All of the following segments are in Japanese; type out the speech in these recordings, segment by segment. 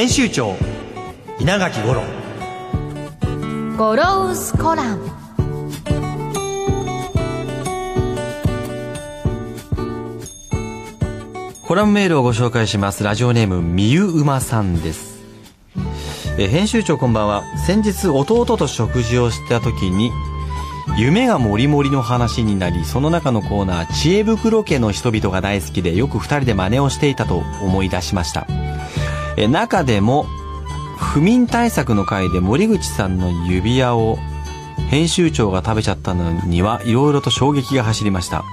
編集長稲垣五郎。ゴロウスコラムコラムメールをご紹介します。ラジオネームみゆうまさんです。えー編集長こんばんは。先日弟と食事をした時に夢がもりもりの話になりその中のコーナー知恵袋家の人々が大好きでよく二人で真似をしていたと思い出しましたえ中でも不眠対策の回で森口さんの指輪を編集長が食べちゃったのにはいろいろと衝撃が走りました。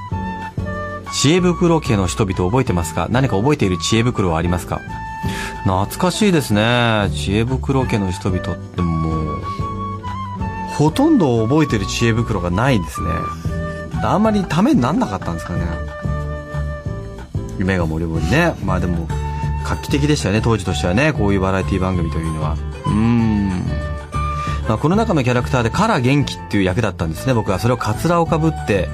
知恵袋家の人々覚えてますか？何か覚えている知恵袋はありますか？懐かしいですね。知恵袋家の人々ってもうほとんど覚えてる知恵袋がないですね。あんまりためになんなかったんですかね。夢がもりもりね。まあでも画期的でしたよね。当時としてはね。こういうバラエティ番組というのは。うーん。まあ、この中のキャラクターでカラ元気っていう役だったんですね。僕は。それをカツラをかぶって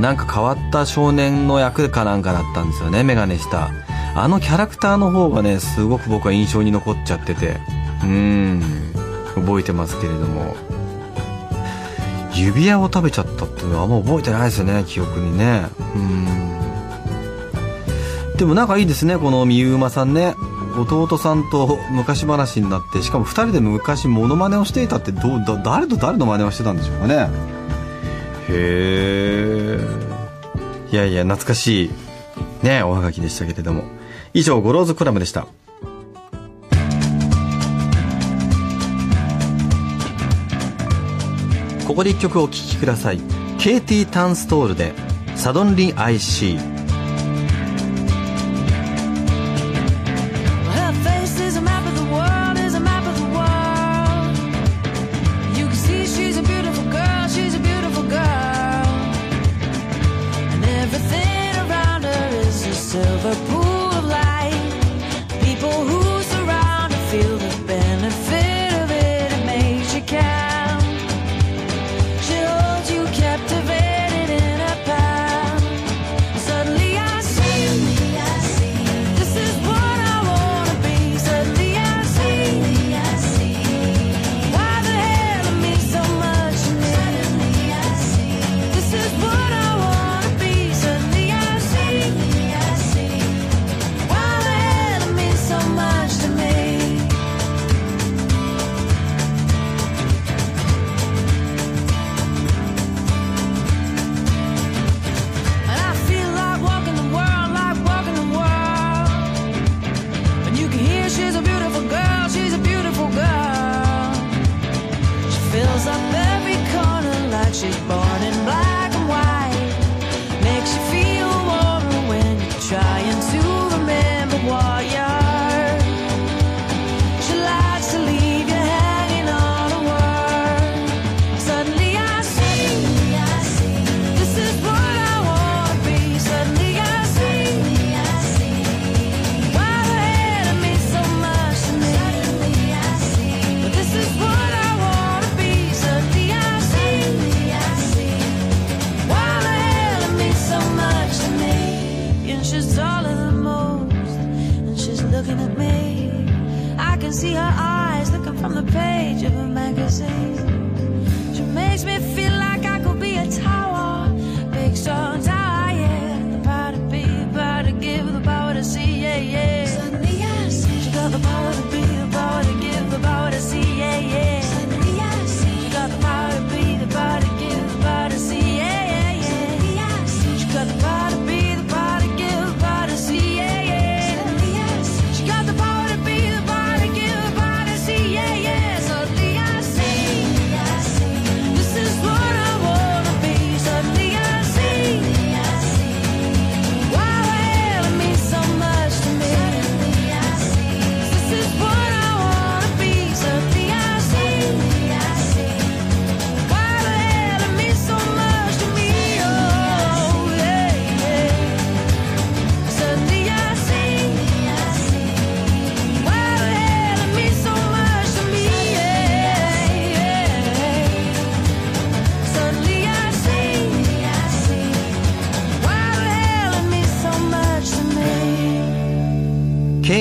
なんか変わった少年の役かなんかだったんですよね。メガネした。あのキャラクターの方がねすごく僕は印象に残っちゃってて。うん。覚えてますけれども。指輪を食べちゃったっていうのはあんま覚えてないですよね。記憶にね。うん。でも仲いいですねこのみゆうまさんね。弟さんと昔話になってしかも2人で昔モノマネをしていたってどうだ誰と誰の真似をしてたんでしょうかね。へえいやいや懐かしいねおはがきでしたけれども。以上ゴローズコラムでした。ここで一曲お聴きください。KT タンストールで「サドンリ IC」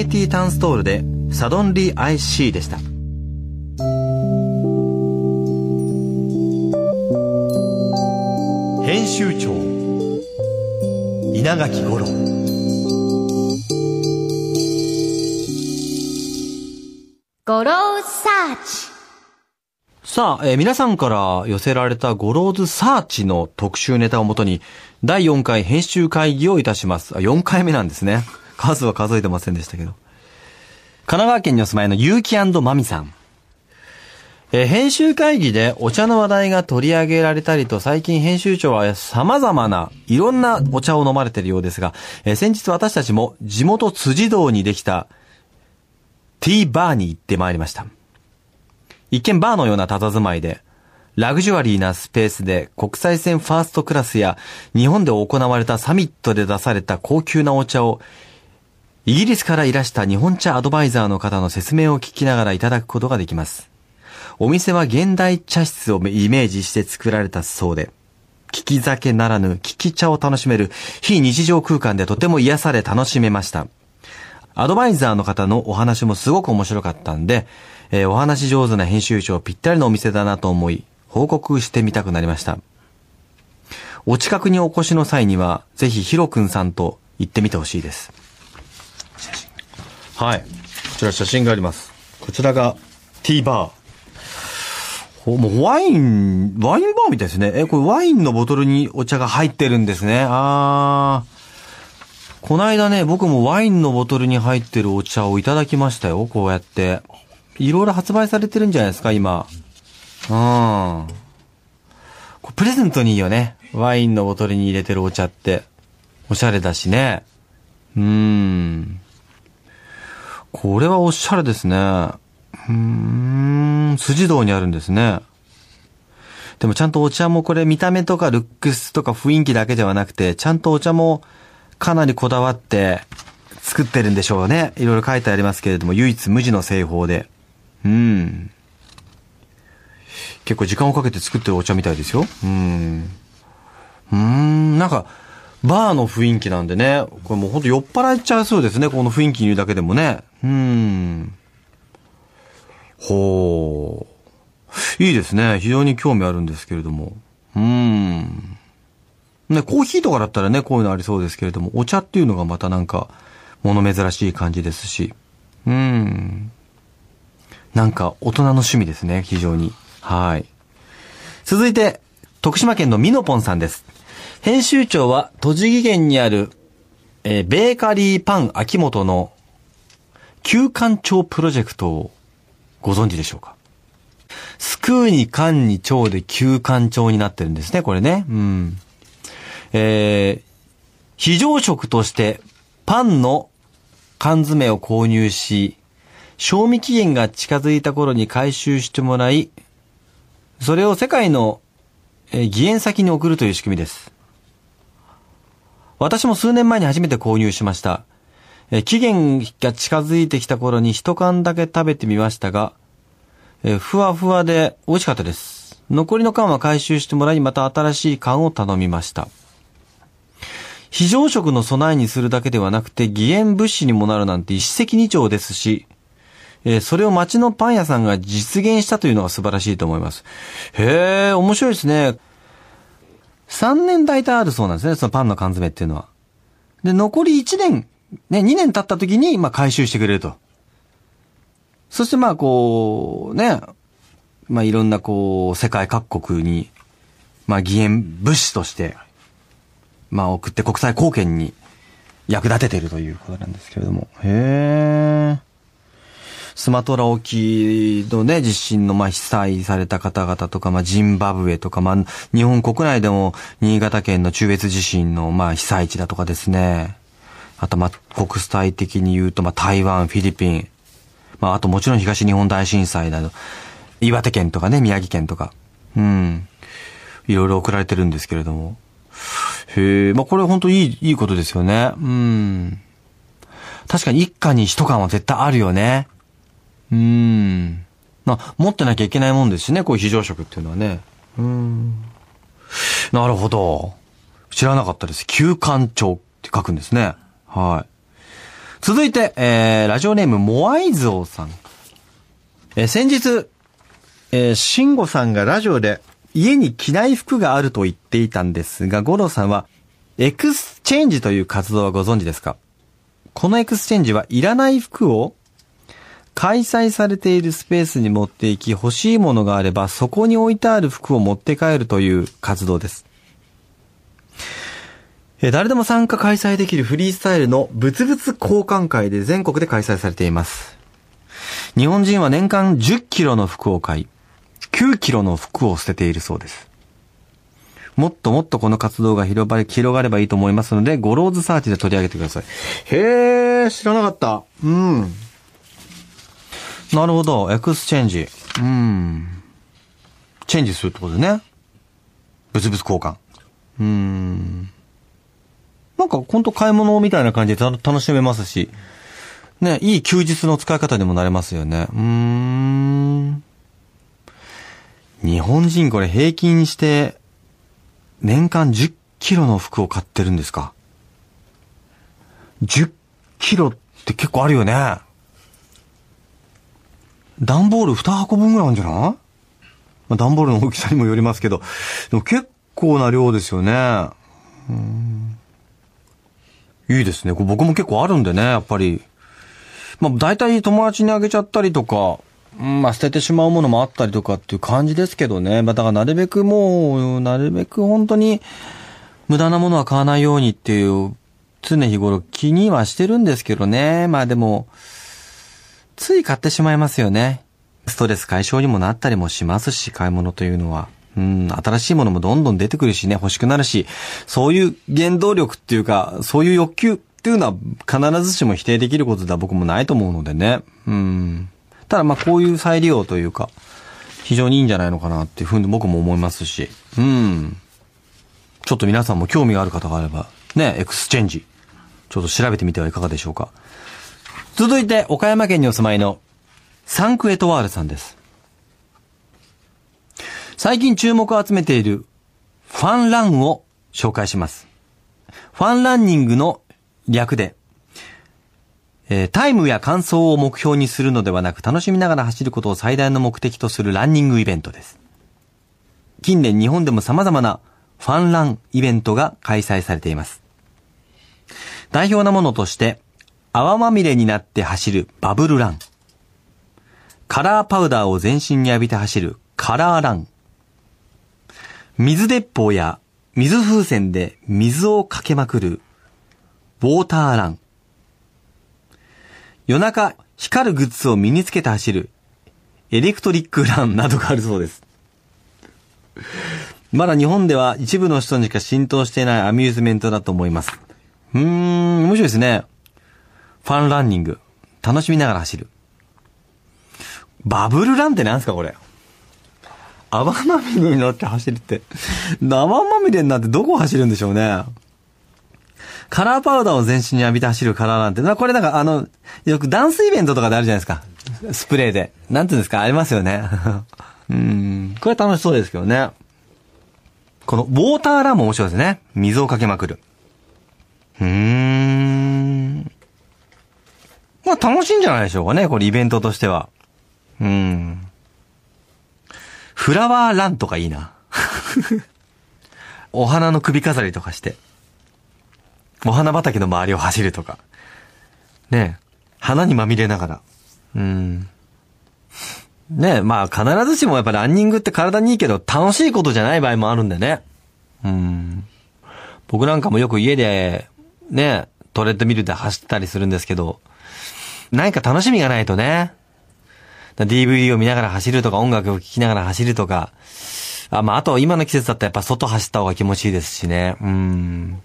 KT・タンストールで Suddenly I See でした。編集長稲垣吾郎ゴローズサーチさあ、えー皆さんから寄せられたゴローズサーチの特集ネタをもとに、第4回編集会議をいたします。あ、4回目なんですね。数は数えてませんでしたけど。神奈川県にお住まいのゆうきまみさん。え編集会議でお茶の話題が取り上げられたりと、最近編集長は様々ないろんなお茶を飲まれているようですが、え先日私たちも地元辻堂にできたティーバーに行ってまいりました。一見バーのような佇まいで、ラグジュアリーなスペースで国際線ファーストクラスや日本で行われたサミットで出された高級なお茶をイギリスからいらした日本茶アドバイザーの方の説明を聞きながらいただくことができます。お店は現代茶室をイメージして作られたそうで、聞き酒ならぬ聞き茶を楽しめる非日常空間でとても癒され楽しめました。アドバイザーの方のお話もすごく面白かったんで、えーお話上手な編集長ぴったりのお店だなと思い、報告してみたくなりました。お近くにお越しの際には、ぜひヒロくんさんと行ってみてほしいです。はい。こちら写真があります。こちらが、ティーバー。もうワイン、ワインバーみたいですね。え、これワインのボトルにお茶が入ってるんですね。あー。こないだね、僕もワインのボトルに入ってるお茶をいただきましたよ、こうやって。いろいろ発売されてるんじゃないですか、今。うん。こプレゼントにいいよね。ワインのボトルに入れてるお茶って。おしゃれだしね。うーん。これはおしゃれですね。うーん。筋道にあるんですね。でもちゃんとお茶もこれ見た目とかルックスとか雰囲気だけではなくて、ちゃんとお茶もかなりこだわって作ってるんでしょうね。いろいろ書いてありますけれども、唯一無二の製法で。うん。結構時間をかけて作ってるお茶みたいですよ。うん。うーん、なんか、バーの雰囲気なんでね、これもうほんと酔っ払っちゃいそうですね、この雰囲気にいるだけでもね。うん。ほう。いいですね。非常に興味あるんですけれども。うん。ね、コーヒーとかだったらね、こういうのありそうですけれども、お茶っていうのがまたなんか、物珍しい感じですし。うん。なんか、大人の趣味ですね、非常に。はい。続いて、徳島県のミノポンさんです。編集長は、栃木県にある、えーベーカリーパン秋元の、旧館長プロジェクトをご存知でしょうか？スクーに缶に蝶で旧館長になってるんですね、これね。うん。えー、非常食としてパンの缶詰を購入し、賞味期限が近づいた頃に回収してもらい、それを世界の、えー義援先に送るという仕組みです。私も数年前に初めて購入しました。え期限が近づいてきた頃に一缶だけ食べてみましたが、えふわふわで美味しかったです。残りの缶は回収してもらい、また新しい缶を頼みました。非常食の備えにするだけではなくて、義援物資にもなるなんて一石二鳥ですし、えそれを町のパン屋さんが実現したというのが素晴らしいと思います。へえ、面白いですね。3年大体あるそうなんですね、そのパンの缶詰っていうのは。で、残り1年、ね、2年経った時に、まあ、回収してくれると。そしてまあ、こう、ね、まあ、いろんなこう、世界各国に、まあ、義援物資として、まあ、送って国際貢献に役立てているということなんですけれども。へえ。スマトラ沖のね、地震のまあ被災された方々とか、まあジンバブエとか、まあ日本国内でも新潟県の中越地震のまあ被災地だとかですね。あとまあ国際的に言うとまあ台湾、フィリピン。まああともちろん東日本大震災など、岩手県とかね、宮城県とか。うん。いろいろ送られてるんですけれども。へえ、まあこれ本当いい、いいことですよね。うん。確かに一家に一缶は絶対あるよね。うん。まあ、持ってなきゃいけないもんですしね、こういう非常食っていうのはね。うん。なるほど。知らなかったです。九官鳥って書くんですね。はい。続いて、えー、ラジオネーム、モアイゾウさん。えー、先日、えー、シンゴさんがラジオで、家に着ない服があると言っていたんですが、ゴロさんは、エクスチェンジという活動はご存知ですか？このエクスチェンジはいらない服を開催されているスペースに持っていき欲しいものがあればそこに置いてある服を持って帰るという活動です。誰でも参加開催できるフリースタイルの物々交換会で全国で開催されています。日本人は年間10キロの服を買い、9キロの服を捨てているそうです。もっともっとこの活動が広がれ広がればいいと思いますので、ゴローズサーチで取り上げてください。へー、知らなかった。うん。なるほど、エクスチェンジ。うん。チェンジするってことでね。物々交換。うん。なんかほんと買い物みたいな感じで楽しめますし、ね、いい休日の使い方にもなれますよね。うーん。日本人これ平均して年間10キロの服を買ってるんですか ?10 キロって結構あるよね。段ボール2箱分ぐらいあるんじゃない？まあ、段ボールの大きさにもよりますけど、でも結構な量ですよね。うんいいですね。僕も結構あるんでね、やっぱり。まあ、大体友達にあげちゃったりとか、まあ、捨ててしまうものもあったりとかっていう感じですけどね。まあ、だからなるべくもう、なるべく本当に無駄なものは買わないようにっていう、常日頃気にはしてるんですけどね。まあでも、つい買ってしまいますよね。ストレス解消にもなったりもしますし、買い物というのは。うん、新しいものもどんどん出てくるしね、欲しくなるし、そういう原動力っていうか、そういう欲求っていうのは必ずしも否定できることでは僕もないと思うのでね。うん。ただまあこういう再利用というか、非常にいいんじゃないのかなっていうふうに僕も思いますし。うん。ちょっと皆さんも興味がある方があれば、ね、エクスチェンジ。ちょっと調べてみてはいかがでしょうか。続いて、岡山県にお住まいの、サンクエトワールさんです。最近注目を集めている、ファンランを紹介します。ファンランニングの略で、えータイムや感想を目標にするのではなく楽しみながら走ることを最大の目的とするランニングイベントです。近年日本でも様々なファンランイベントが開催されています。代表なものとして、泡まみれになって走るバブルラン。カラーパウダーを全身に浴びて走るカラーラン。水鉄砲や水風船で水をかけまくるウォーターラン。夜中光るグッズを身につけて走るエレクトリックランなどがあるそうです。まだ日本では一部の人にしか浸透していないアミューズメントだと思います。うーん、面白いですね。ファンランニング。楽しみながら走る。バブルランってなんすかこれ？泡まみれになって走るって。泡まみれになってどこ走るんでしょうね。カラーパウダーを全身に浴びて走るカラーランって。これなんかあの、よくダンスイベントとかであるじゃないですか。スプレーで。なんていうんですか？ありますよね。うん。これ楽しそうですけどね。このウォーターランも面白いですね。水をかけまくる。うーん。まあ楽しいんじゃないでしょうかね、これイベントとしては。うん。フラワーランとかいいな。お花の首飾りとかして。お花畑の周りを走るとか。ねえ。花にまみれながら。うん。ねえ、まあ必ずしもやっぱランニングって体にいいけど楽しいことじゃない場合もあるんでね。うん。僕なんかもよく家で、ね、トレッドミルで走ったりするんですけど、何か楽しみがないとね。DVD を見ながら走るとか音楽を聴きながら走るとか、あ、まあ、あと今の季節だったらやっぱ外走った方が気持ちいいですしね。うん。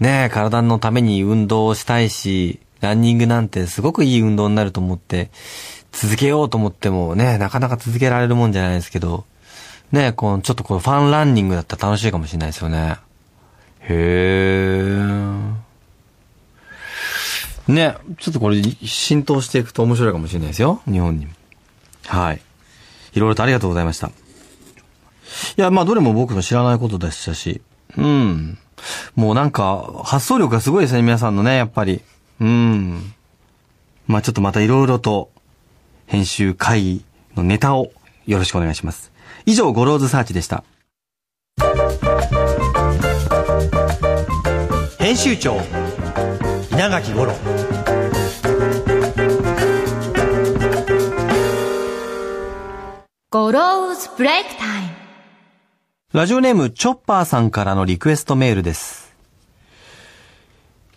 ねえ、体のために運動をしたいし、ランニングなんてすごくいい運動になると思って、続けようと思ってもね、なかなか続けられるもんじゃないですけど、ねえ、このちょっとこのファンランニングだったら楽しいかもしれないですよね。へえー。ね、ちょっとこれ浸透していくと面白いかもしれないですよ。日本にも。はい。いろいろとありがとうございました。いや、まあどれも僕の知らないことでしたし、うん。もうなんか、発想力がすごいですね、皆さんのね、やっぱり。うん。まあちょっとまたいろいろと編集会議のネタをよろしくお願いします。以上、ゴローズサーチでした。編集長稲垣五郎ゴローズブレイクタイムラジオネームチョッパーさんからのリクエストメールです。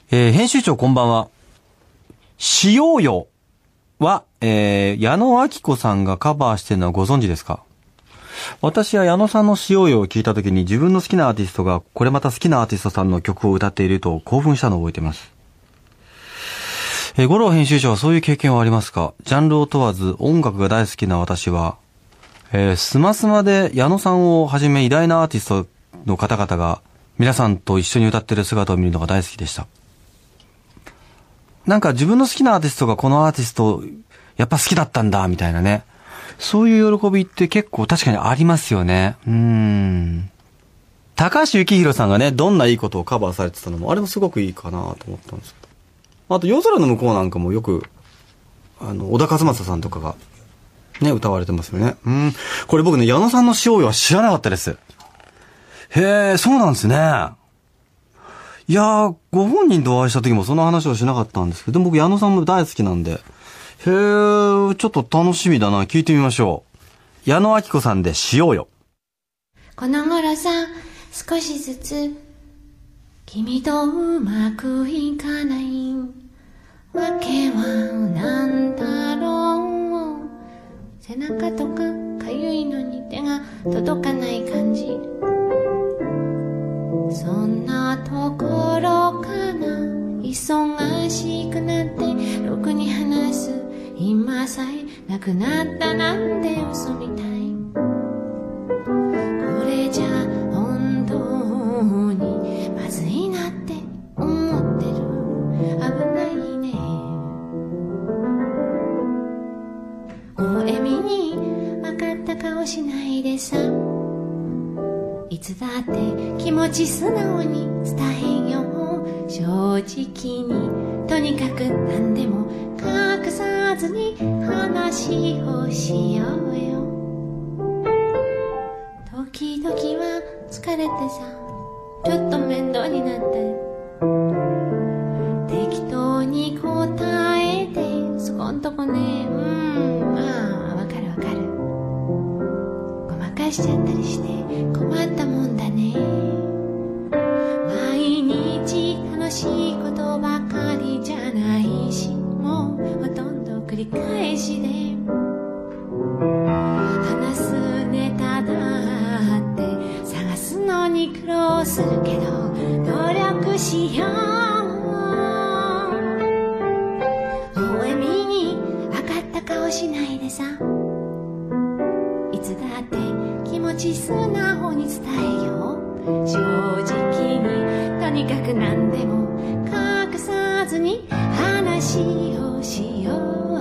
えー編集長こんばんは。しようよは、えー矢野明子さんがカバーしてるのはご存知ですか？私は矢野さんのしようよを聞いた時に自分の好きなアーティストがこれまた好きなアーティストさんの曲を歌っていると興奮したのを覚えています。えー、五郎編集長はそういう経験はありますか？ジャンルを問わず音楽が大好きな私は、えースマスマで矢野さんをはじめ偉大なアーティストの方々が皆さんと一緒に歌ってる姿を見るのが大好きでした。なんか自分の好きなアーティストがこのアーティストやっぱ好きだったんだみたいなね。そういう喜びって結構確かにありますよね。うん。高橋幸宏さんがね、どんないいことをカバーされてたのも、あれもすごくいいかなと思ったんですけど。あと、夜空の向こうなんかもよく、あの、小田和正さんとかがね、歌われてますよね。うん。これ僕ね、矢野さんの塩よは知らなかったです。へえ、そうなんですね。いやー、ご本人とお会いした時もその話をしなかったんですけど、僕矢野さんも大好きなんで、へえ、ちょっと楽しみだな。聞いてみましょう。矢野明子さんで塩よ。この頃さ、少しずつ、君とうまくいかない。わけはなんだろう。背中とかかゆいのに手が届かない感じ。そんなところから忙しくなってろくに話す今さえなくなったなんて嘘みたいいね。微笑みに分かった顔しないでさ。いつだって気持ち素直に伝えよう。正直にとにかく何でも隠さずに話をしようよ。時々は疲れてさ。ちょっと面倒になって。こね。うん。まあわかるわかる。ごまかしちゃったりして。困ったもんだね。毎日楽しいことばかりじゃないし。もうほとんど繰り返しで話すネタだって探すのに苦労するけど努力しよう。しないでさ。いつだって気持ち素直に伝えよう。正直にとにかく何でも隠さずに話をしよう。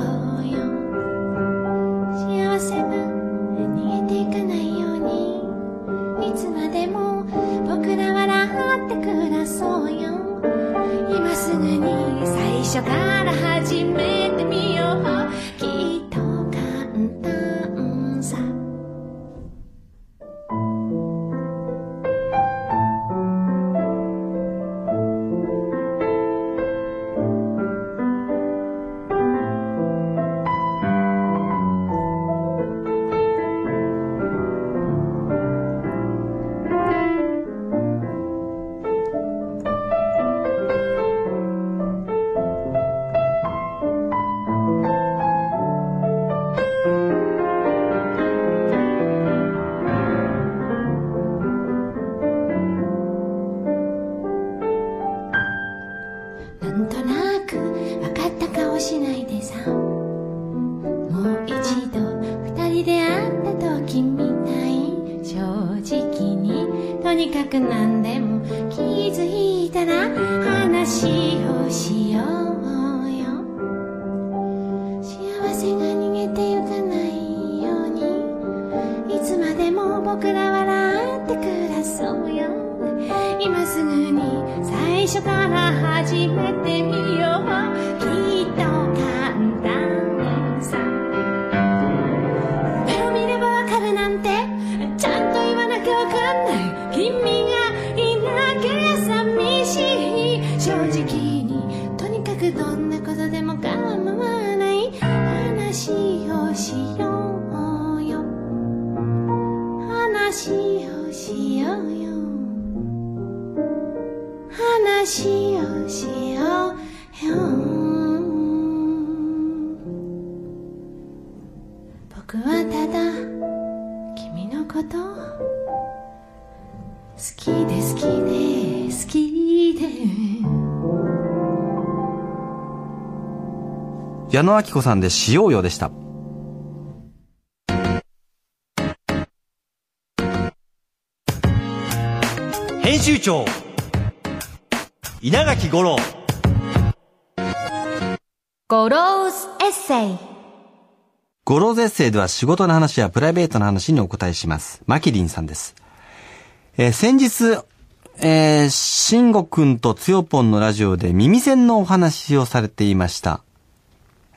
矢野顕子さんでしようよでした。編集長稲垣吾郎ゴローズエッセイゴローズエッセイでは仕事の話やプライベートの話にお答えします。マキリンさんです。えー先日、えー、慎吾くんとつよぽんのラジオで耳栓のお話をされていました。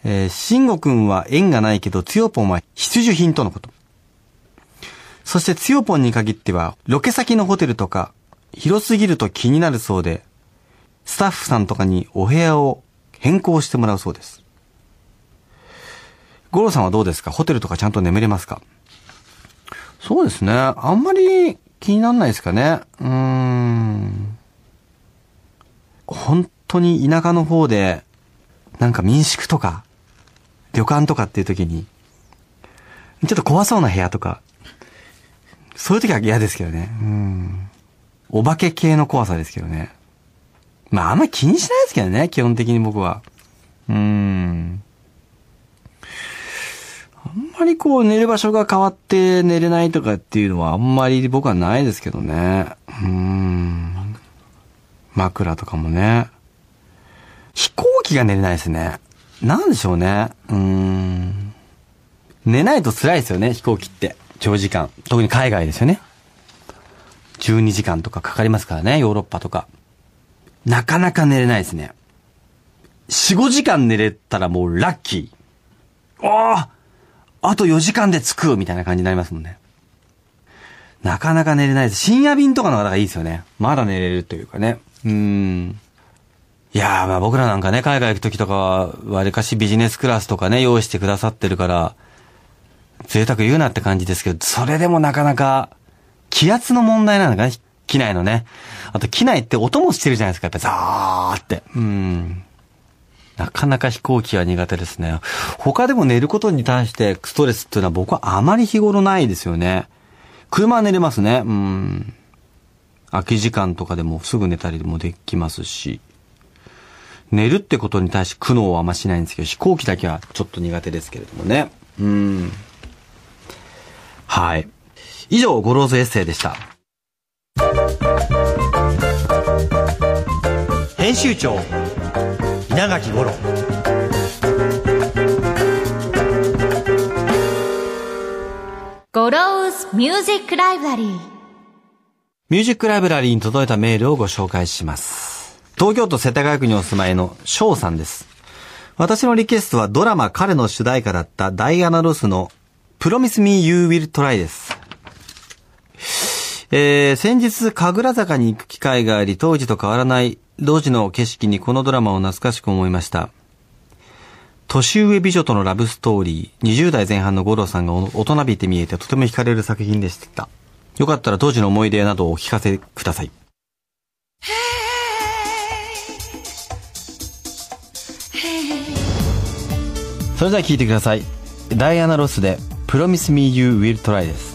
えー、慎吾くんは縁がないけど、つよぽんは必需品とのこと。そしてつよぽんに限っては、ロケ先のホテルとか、広すぎると気になるそうで、スタッフさんとかにお部屋を変更してもらうそうです。五郎さんはどうですか？ホテルとかちゃんと眠れますか？そうですね。あんまり気にならないですかね。うーん。本当に田舎の方で、なんか民宿とか、旅館とかっていう時に、ちょっと怖そうな部屋とか、そういう時は嫌ですけどね。うん。お化け系の怖さですけどね。まああんまり気にしないですけどね、基本的に僕は。うん。あんまりこう寝る場所が変わって寝れないとかっていうのはあんまり僕はないですけどね。うん。枕とかもね。飛行機が寝れないですね。なんでしょうね。うん。寝ないと辛いですよね、飛行機って。長時間。特に海外ですよね。12時間とかかかりますからね、ヨーロッパとか。なかなか寝れないですね。4、5時間寝れたらもうラッキー。おーあと4時間で着くみたいな感じになりますもんね。なかなか寝れないです。深夜便とかの方がいいですよね。まだ寝れるというかね。うーん。いやー、まあ僕らなんかね、海外行く時とかは、わりかしビジネスクラスとかね、用意してくださってるから、贅沢言うなって感じですけど、それでもなかなか、気圧の問題なのかね、機内のね。あと機内って音もしてるじゃないですか、やっぱザーって。うん。なかなか飛行機は苦手ですね。他でも寝ることに対してストレスっていうのは僕はあまり日頃ないですよね。車は寝れますね。うん。空き時間とかでもすぐ寝たりもできますし。寝るってことに対して苦悩はあんましないんですけど、飛行機だけはちょっと苦手ですけれどもね。うん。はい。以上、ゴローズエッセイでした。編集長稲垣吾郎ゴローズミュージックライブラリーミュージックライブラリーに届いたメールをご紹介します。東京都世田谷区にお住まいの翔さんです。私のリクエストはドラマ彼の主題歌だったダイアナ・ロスの Promise Me You'll Try です。えー、先日、神楽坂に行く機会があり、当時と変わらない当時の景色にこのドラマを懐かしく思いました。年上美女とのラブストーリー、20代前半の五郎さんが大人びて見えてとても惹かれる作品でした。よかったら当時の思い出などをお聞かせください。それでは聴いてください。ダイアナ・ロスで Promise Me You Will Try です。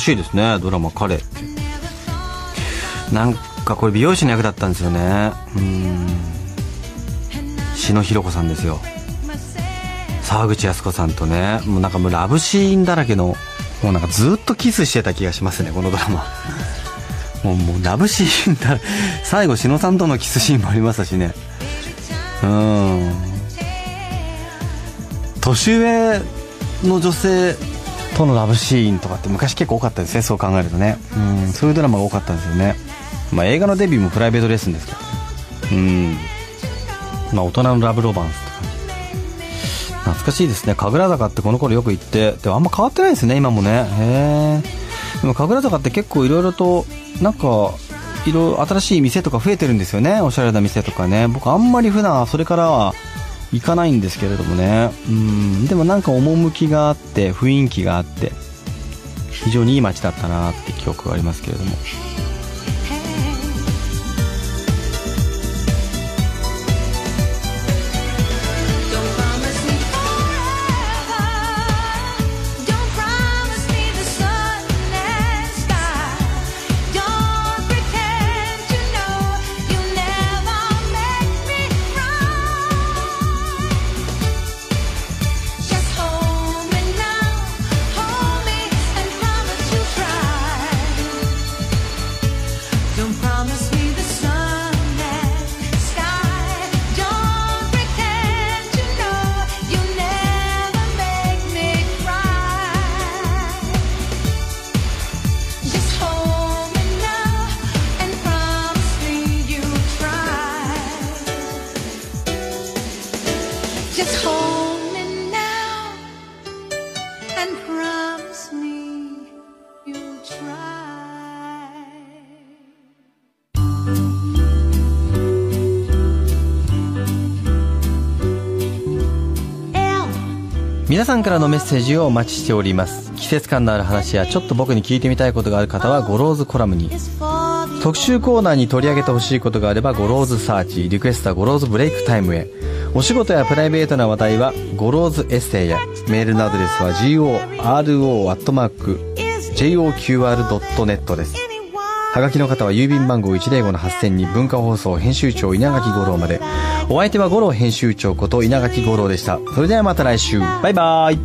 しいですねドラマ「彼」なんかこれ美容師の役だったんですよね。うん。篠弘子さんですよ。沢口靖子さんとねもうなんかもうラブシーンだらけのもうなんかずっとキスしてた気がしますねこのドラマ。もうもうラブシーンだ最後篠さんとのキスシーンもありましたしね。うん。年上の女性とのラブシーンとかって昔結構多かったですねそう考えるとね。うんそういうドラマが多かったんですよね。まあ映画のデビューもプライベートレッスンですけど。うん。まあ大人のラブロマンスって感じ懐かしいですね。神楽坂ってこの頃よく行って。でもあんま変わってないですね今もね。へえでも神楽坂って結構いろいろとなんかいろいろ新しい店とか増えてるんですよね。おしゃれな店とかね。僕あんまり普段それからは行かないんですけれどもね。うん。でもなんか趣があって雰囲気があって非常にいい街だったなって記憶がありますけれども。Just hold me now and promise me you'll try. 皆さんからのメッセージをお待ちしております。季節感のある話やちょっと僕に聞いてみたいことがある方はゴローズコラムに。特集コーナーに取り上げてほしいことがあればゴローズサーチ。リクエストはゴローズブレイクタイムへ。お仕事やプライベートな話題はゴローズエッセイやメールのアドレスは goro.joqr.net です。はがきの方は郵便番号105-8000に文化放送編集長稲垣吾郎まで。お相手は吾郎編集長こと稲垣吾郎でした。それではまた来週。バイバイ。